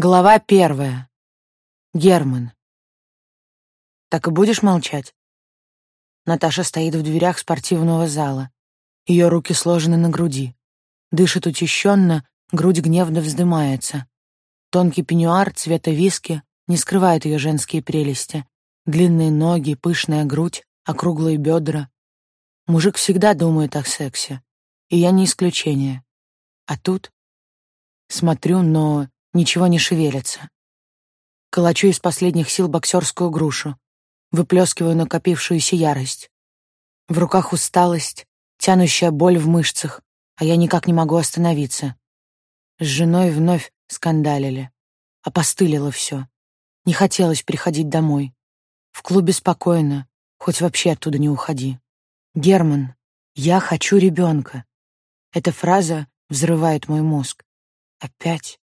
Глава первая. Герман. Так и будешь молчать? Наташа стоит в дверях спортивного зала. Ее руки сложены на груди. Дышит учащенно, грудь гневно вздымается. Тонкий пеньюар цвета виски не скрывает ее женские прелести. Длинные ноги, пышная грудь, округлые бедра. Мужик всегда думает о сексе. И я не исключение. А тут... Смотрю, но ничего не шевелится. Калачу из последних сил боксерскую грушу, выплескиваю накопившуюся ярость. В руках усталость, тянущая боль в мышцах, а я никак не могу остановиться. С женой вновь скандалили. Опостылило все. Не хотелось приходить домой. В клубе спокойно, хоть вообще оттуда не уходи. Герман, я хочу ребенка. Эта фраза взрывает мой мозг. Опять.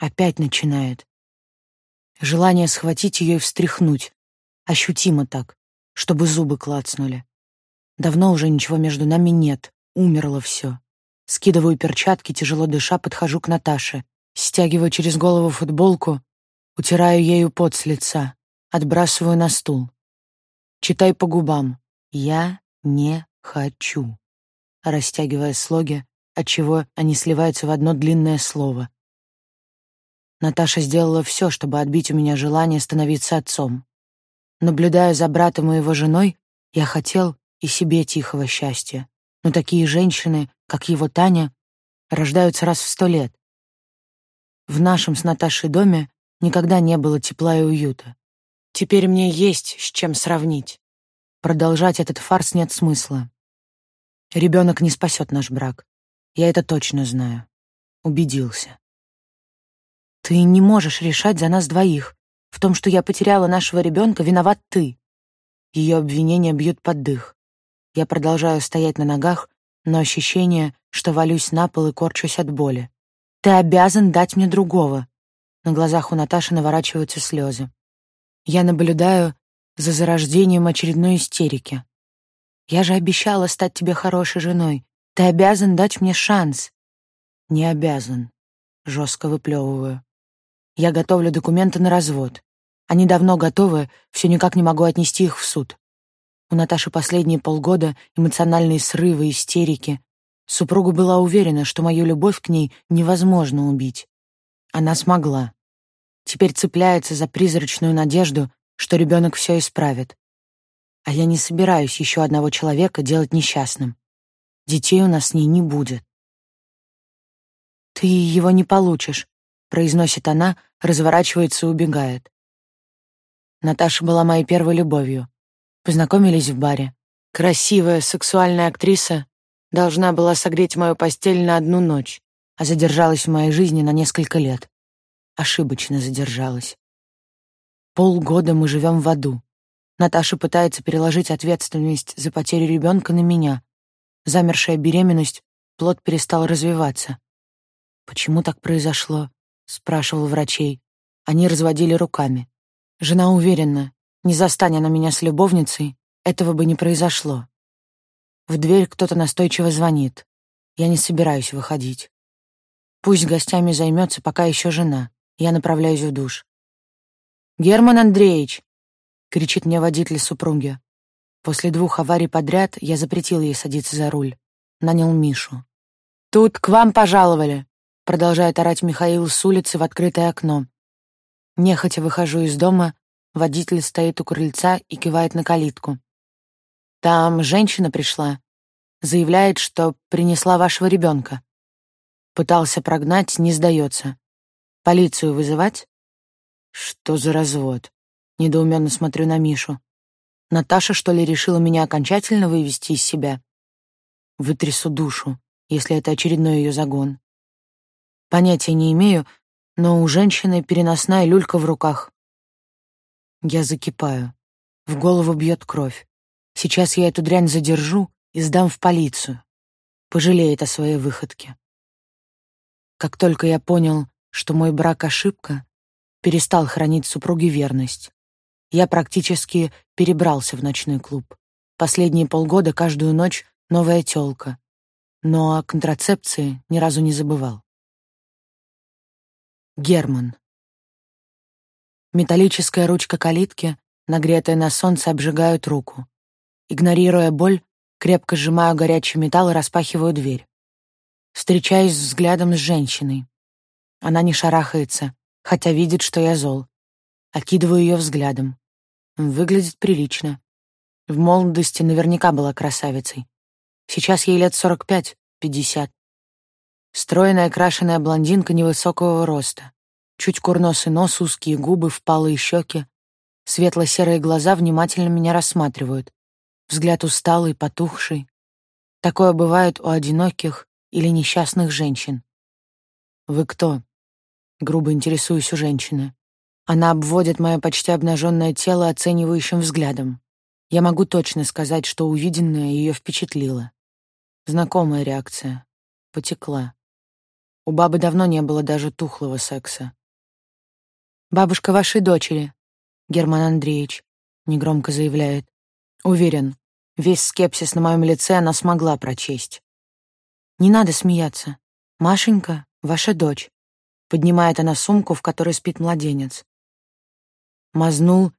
Опять начинает. Желание схватить ее и встряхнуть. Ощутимо так, чтобы зубы клацнули. Давно уже ничего между нами нет. Умерло все. Скидываю перчатки, тяжело дыша, подхожу к Наташе. Стягиваю через голову футболку, утираю ею пот с лица, отбрасываю на стул. Читай по губам. «Я не хочу», растягивая слоги, отчего они сливаются в одно длинное слово. Наташа сделала все, чтобы отбить у меня желание становиться отцом. Наблюдая за братом и его женой, я хотел и себе тихого счастья. Но такие женщины, как его Таня, рождаются раз в сто лет. В нашем с Наташей доме никогда не было тепла и уюта. Теперь мне есть с чем сравнить. Продолжать этот фарс нет смысла. Ребенок не спасет наш брак. Я это точно знаю. Убедился. Ты не можешь решать за нас двоих. В том, что я потеряла нашего ребенка, виноват ты. Ее обвинения бьют под дых. Я продолжаю стоять на ногах, но ощущение, что валюсь на пол и корчусь от боли. Ты обязан дать мне другого. На глазах у Наташи наворачиваются слезы. Я наблюдаю за зарождением очередной истерики. Я же обещала стать тебе хорошей женой. Ты обязан дать мне шанс. Не обязан. Жестко выплевываю. Я готовлю документы на развод. Они давно готовы, все никак не могу отнести их в суд. У Наташи последние полгода эмоциональные срывы, истерики. Супруга была уверена, что мою любовь к ней невозможно убить. Она смогла. Теперь цепляется за призрачную надежду, что ребенок все исправит. А я не собираюсь еще одного человека делать несчастным. Детей у нас с ней не будет. Ты его не получишь, произносит она, разворачивается и убегает. Наташа была моей первой любовью. Познакомились в баре. Красивая, сексуальная актриса должна была согреть мою постель на одну ночь, а задержалась в моей жизни на несколько лет. Ошибочно задержалась. Полгода мы живем в аду. Наташа пытается переложить ответственность за потерю ребенка на меня. Замершая беременность, плод перестал развиваться. Почему так произошло? Спрашивал врачей. Они разводили руками. Жена уверена, не застань она меня с любовницей, этого бы не произошло. В дверь кто-то настойчиво звонит. Я не собираюсь выходить. Пусть гостями займется пока еще жена. Я направляюсь в душ. «Герман Андреевич!» — кричит мне водитель супруги. После двух аварий подряд я запретил ей садиться за руль. Нанял Мишу. «Тут к вам пожаловали!» Продолжает орать Михаил с улицы в открытое окно. Нехотя выхожу из дома, водитель стоит у крыльца и кивает на калитку. «Там женщина пришла. Заявляет, что принесла вашего ребенка. Пытался прогнать, не сдается. Полицию вызывать?» «Что за развод?» Недоуменно смотрю на Мишу. Наташа, что ли, решила меня окончательно вывести из себя? Вытрясу душу, если это очередной ее загон. Понятия не имею, но у женщины переносная люлька в руках. Я закипаю. В голову бьет кровь. Сейчас я эту дрянь задержу и сдам в полицию. Пожалеет о своей выходке. Как только я понял, что мой брак — ошибка, перестал хранить супруге верность. Я практически перебрался в ночной клуб. Последние полгода каждую ночь новая тёлка. Но о контрацепции ни разу не забывал. Герман. Металлическая ручка калитки, нагретая на солнце, обжигают руку. Игнорируя боль, крепко сжимаю горячий металл и распахиваю дверь. Встречаюсь взглядом с женщиной. Она не шарахается, хотя видит, что я зол. Окидываю ее взглядом. Выглядит прилично. В молодости наверняка была красавицей. Сейчас ей лет сорок пять, пятьдесят. Стройная крашеная блондинка невысокого роста. Чуть курносый нос, узкие губы, впалые щеки. Светло-серые глаза внимательно меня рассматривают. Взгляд усталый, потухший. Такое бывает у одиноких или несчастных женщин. «Вы кто?» — грубо интересуюсь у женщины. Она обводит мое почти обнаженное тело оценивающим взглядом. Я могу точно сказать, что увиденное ее впечатлило. Знакомая реакция. Потекла. У бабы давно не было даже тухлого секса. «Бабушка вашей дочери», — Герман Андреевич негромко заявляет. Уверен, весь скепсис на моем лице она смогла прочесть. «Не надо смеяться. Машенька — ваша дочь», — поднимает она сумку, в которой спит младенец мазнул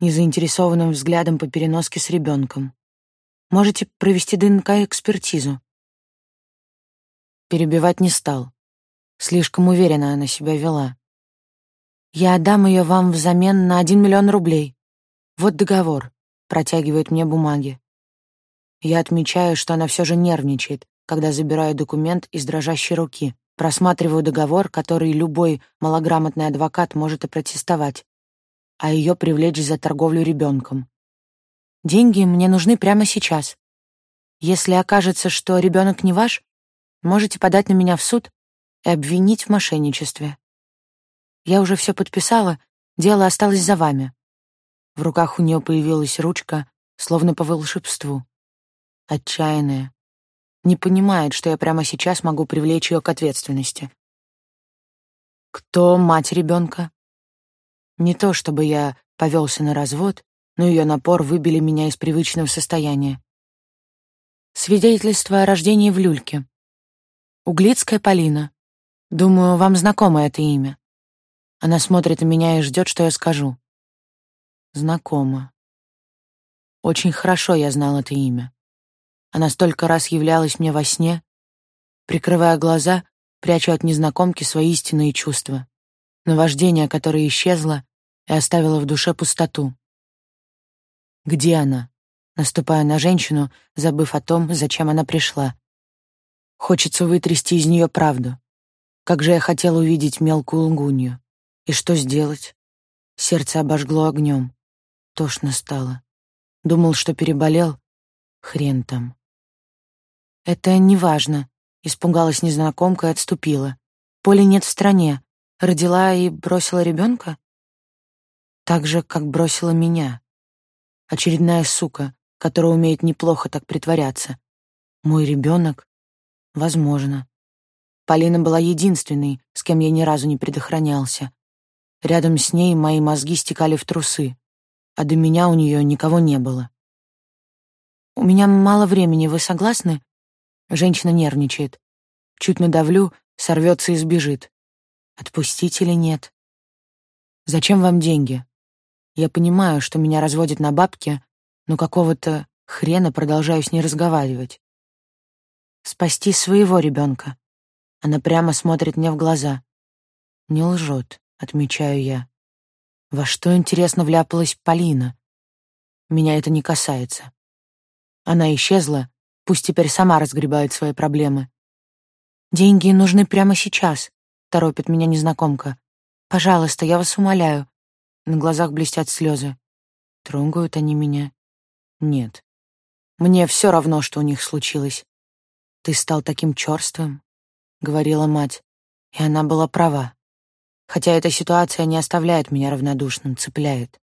незаинтересованным взглядом по переноске с ребенком. «Можете провести ДНК-экспертизу?» Перебивать не стал. Слишком уверенно она себя вела. «Я отдам ее вам взамен на один миллион рублей. Вот договор», — протягивает мне бумаги. Я отмечаю, что она все же нервничает, когда забираю документ из дрожащей руки, просматриваю договор, который любой малограмотный адвокат может опротестовать а ее привлечь за торговлю ребенком. Деньги мне нужны прямо сейчас. Если окажется, что ребенок не ваш, можете подать на меня в суд и обвинить в мошенничестве. Я уже все подписала, дело осталось за вами. В руках у нее появилась ручка, словно по волшебству. Отчаянная. Не понимает, что я прямо сейчас могу привлечь ее к ответственности. Кто мать ребенка? Не то чтобы я повелся на развод, но ее напор выбили меня из привычного состояния. Свидетельство о рождении в люльке. Углицкая Полина. Думаю, вам знакомо это имя. Она смотрит на меня и ждет, что я скажу. Знакомо. Очень хорошо я знал это имя. Она столько раз являлась мне во сне. Прикрывая глаза, прячу от незнакомки свои истинные чувства. Наваждение, которое исчезло, и оставила в душе пустоту. Где она? Наступая на женщину, забыв о том, зачем она пришла. Хочется вытрясти из нее правду. Как же я хотела увидеть мелкую лгунью. И что сделать? Сердце обожгло огнем. Тошно стало. Думал, что переболел. Хрен там. Это не важно. Испугалась незнакомка и отступила. Поли нет в стране. Родила и бросила ребенка? Так же, как бросила меня. Очередная сука, которая умеет неплохо так притворяться. Мой ребенок? Возможно. Полина была единственной, с кем я ни разу не предохранялся. Рядом с ней мои мозги стекали в трусы, а до меня у нее никого не было. «У меня мало времени, вы согласны?» Женщина нервничает. Чуть надавлю, сорвется и сбежит. Отпустить или нет? «Зачем вам деньги?» Я понимаю, что меня разводят на бабки, но какого-то хрена продолжаю с ней разговаривать. Спасти своего ребенка. Она прямо смотрит мне в глаза. Не лжет, отмечаю я. Во что, интересно, вляпалась Полина? Меня это не касается. Она исчезла, пусть теперь сама разгребает свои проблемы. «Деньги нужны прямо сейчас», — торопит меня незнакомка. «Пожалуйста, я вас умоляю, на глазах блестят слезы. Трогают они меня? Нет. Мне все равно, что у них случилось. Ты стал таким черствым, говорила мать, и она была права. Хотя эта ситуация не оставляет меня равнодушным, цепляет.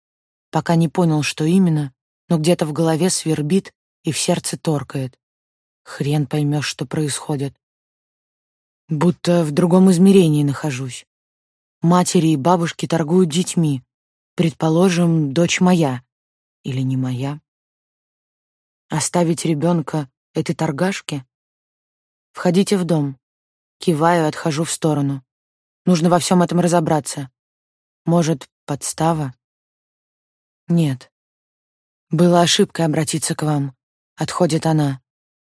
Пока не понял, что именно, но где-то в голове свербит и в сердце торкает. Хрен поймешь, что происходит. Будто в другом измерении нахожусь. Матери и бабушки торгуют детьми, Предположим, дочь моя или не моя. Оставить ребенка этой торгашке? Входите в дом. Киваю, отхожу в сторону. Нужно во всем этом разобраться. Может, Подстава? Нет. Было ошибкой обратиться к вам. Отходит она.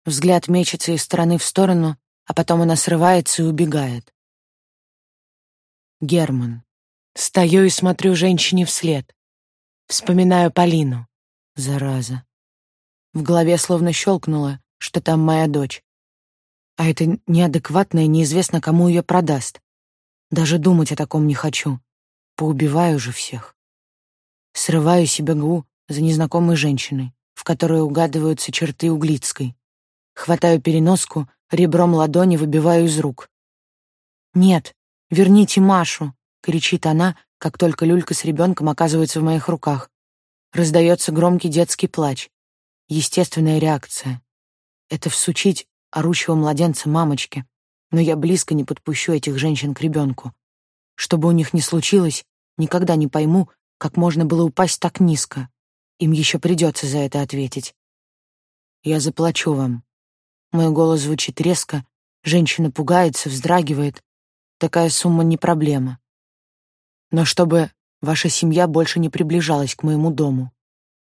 Взгляд мечется из стороны в сторону, а потом она срывается и убегает. Герман. Стою и смотрю женщине вслед. Вспоминаю Полину. Зараза. В голове словно щелкнуло, что там моя дочь. А это неадекватная неизвестно кому ее продаст. Даже думать о таком не хочу. Поубиваю же всех. Срываюсь и бегу за незнакомой женщиной, в которой угадываются черты Углицкой. Хватаю переноску, ребром ладони выбиваю из рук. «Нет, верните Машу!» — кричит она, как только люлька с ребенком оказывается в моих руках. Раздается громкий детский плач. Естественная реакция. Это всучить орущего младенца мамочке, но я близко не подпущу этих женщин к ребенку. Что бы у них ни случилось, никогда не пойму, как можно было упасть так низко. Им еще придется за это ответить. Я заплачу вам. Мой голос звучит резко, женщина пугается, вздрагивает. Такая сумма не проблема. Но чтобы ваша семья больше не приближалась к моему дому.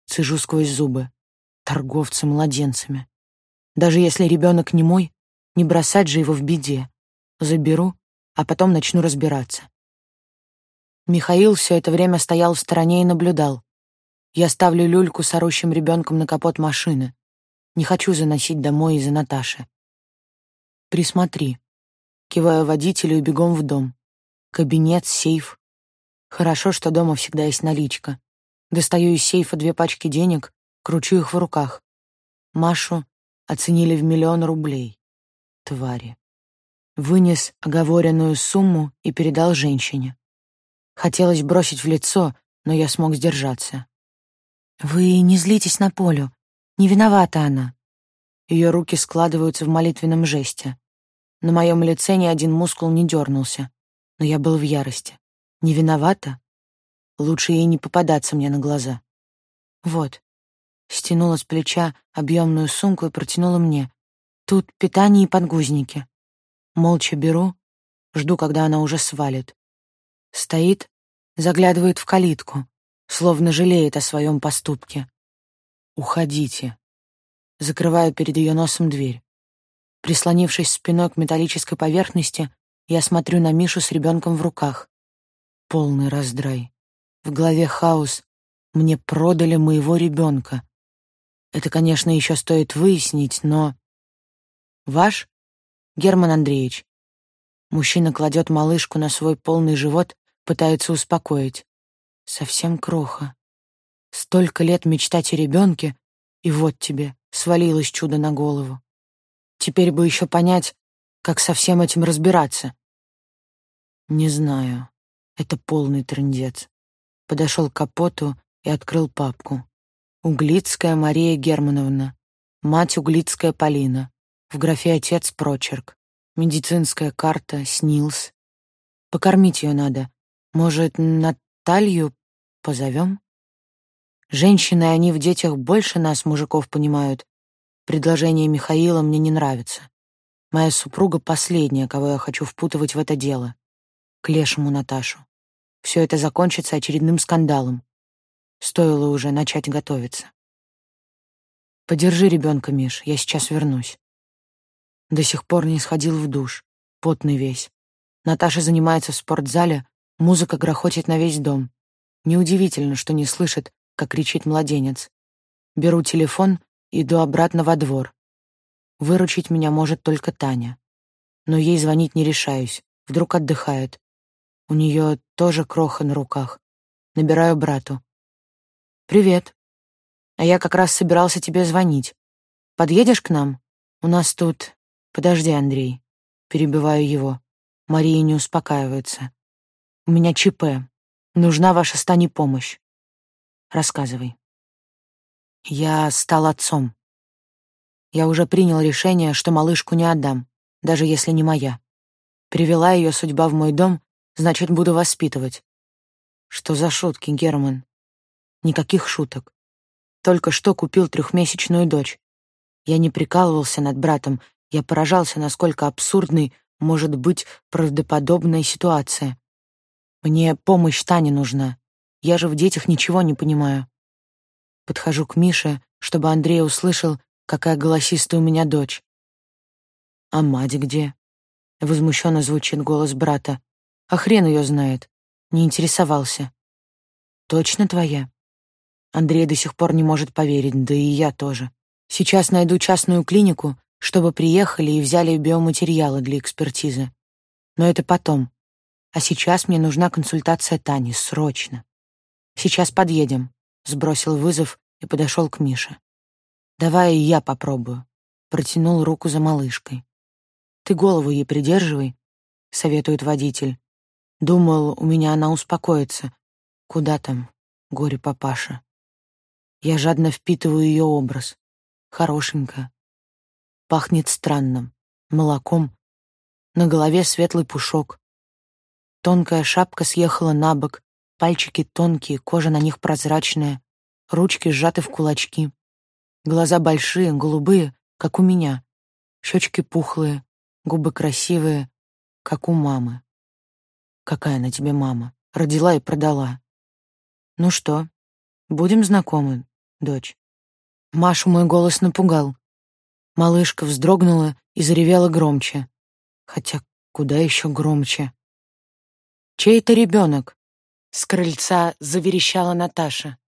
Цежу сквозь зубы. Торговцы младенцами. Даже если ребенок не мой, не бросать же его в беде. Заберу, а потом начну разбираться. Михаил все это время стоял в стороне и наблюдал. Я ставлю люльку с орущим ребенком на капот машины. Не хочу заносить домой из-за Наташи. Присмотри. Киваю водителю и бегом в дом. Кабинет, сейф. Хорошо, что дома всегда есть наличка. Достаю из сейфа две пачки денег, кручу их в руках. Машу оценили в миллион рублей. Твари. Вынес оговоренную сумму и передал женщине. Хотелось бросить в лицо, но я смог сдержаться. «Вы не злитесь на Полю. Не виновата она». Ее руки складываются в молитвенном жесте. На моем лице ни один мускул не дернулся, но я был в ярости. Не виновата? Лучше ей не попадаться мне на глаза. Вот. Стянула с плеча объемную сумку и протянула мне. Тут питание и подгузники. Молча беру, жду, когда она уже свалит. Стоит, заглядывает в калитку, словно жалеет о своем поступке. «Уходите». Закрываю перед ее носом дверь. Прислонившись спиной к металлической поверхности, я смотрю на Мишу с ребенком в руках. Полный раздрай. В голове хаос. Мне продали моего ребенка. Это, конечно, еще стоит выяснить, но... Ваш? Герман Андреевич. Мужчина кладет малышку на свой полный живот, пытается успокоить. Совсем кроха. Столько лет мечтать о ребенке, и вот тебе, свалилось чудо на голову. Теперь бы еще понять, как со всем этим разбираться. Не знаю. Это полный трындец. Подошел к капоту и открыл папку. Углицкая Мария Германовна. Мать Углицкая Полина. В графе «Отец» прочерк. Медицинская карта, СНИЛС. Покормить ее надо. Может, Наталью позовем? Женщины, они в детях больше нас, мужиков, понимают. Предложение Михаила мне не нравится. Моя супруга последняя, кого я хочу впутывать в это дело к лешему Наташу. Все это закончится очередным скандалом. Стоило уже начать готовиться. Подержи ребенка, Миш, я сейчас вернусь. До сих пор не сходил в душ, потный весь. Наташа занимается в спортзале, музыка грохочет на весь дом. Неудивительно, что не слышит, как кричит младенец. Беру телефон, иду обратно во двор. Выручить меня может только Таня. Но ей звонить не решаюсь, вдруг отдыхает. У нее тоже кроха на руках. Набираю брату. «Привет. А я как раз собирался тебе звонить. Подъедешь к нам? У нас тут...» «Подожди, Андрей». Перебиваю его. Мария не успокаивается. «У меня ЧП. Нужна ваша стани помощь. Рассказывай». Я стал отцом. Я уже принял решение, что малышку не отдам, даже если не моя. Привела ее судьба в мой дом, Значит, буду воспитывать. Что за шутки, Герман? Никаких шуток. Только что купил трехмесячную дочь. Я не прикалывался над братом, я поражался, насколько абсурдной может быть правдоподобная ситуация. Мне помощь Тане нужна, Я же в детях ничего не понимаю. Подхожу к Мише, чтобы Андрей услышал, какая голосистая у меня дочь. «А мать где?» — возмущенно звучит голос брата. «А хрен ее знает. Не интересовался». «Точно твоя?» Андрей до сих пор не может поверить, да и я тоже. Сейчас найду частную клинику, чтобы приехали и взяли биоматериалы для экспертизы. Но это потом. А сейчас мне нужна консультация Тани, срочно. Сейчас подъедем. Сбросил вызов и подошел к Мише. Давай я попробую. Протянул руку за малышкой. Ты голову ей придерживай, советует водитель. Думал, у меня она успокоится. Куда там, горе папаша? Я жадно впитываю ее образ. Хорошенькая. Пахнет странным. Молоком. На голове светлый пушок. Тонкая шапка съехала на бок, пальчики тонкие, кожа на них прозрачная, ручки сжаты в кулачки. Глаза большие, голубые, как у меня. Щечки пухлые, губы красивые, как у мамы. Какая она тебе мама? Родила и продала. Ну что, будем знакомы, дочь? Машу мой голос напугал. Малышка вздрогнула и заревела громче. Хотя куда еще громче. «Чей это ребенок?» С крыльца заверещала Наташа.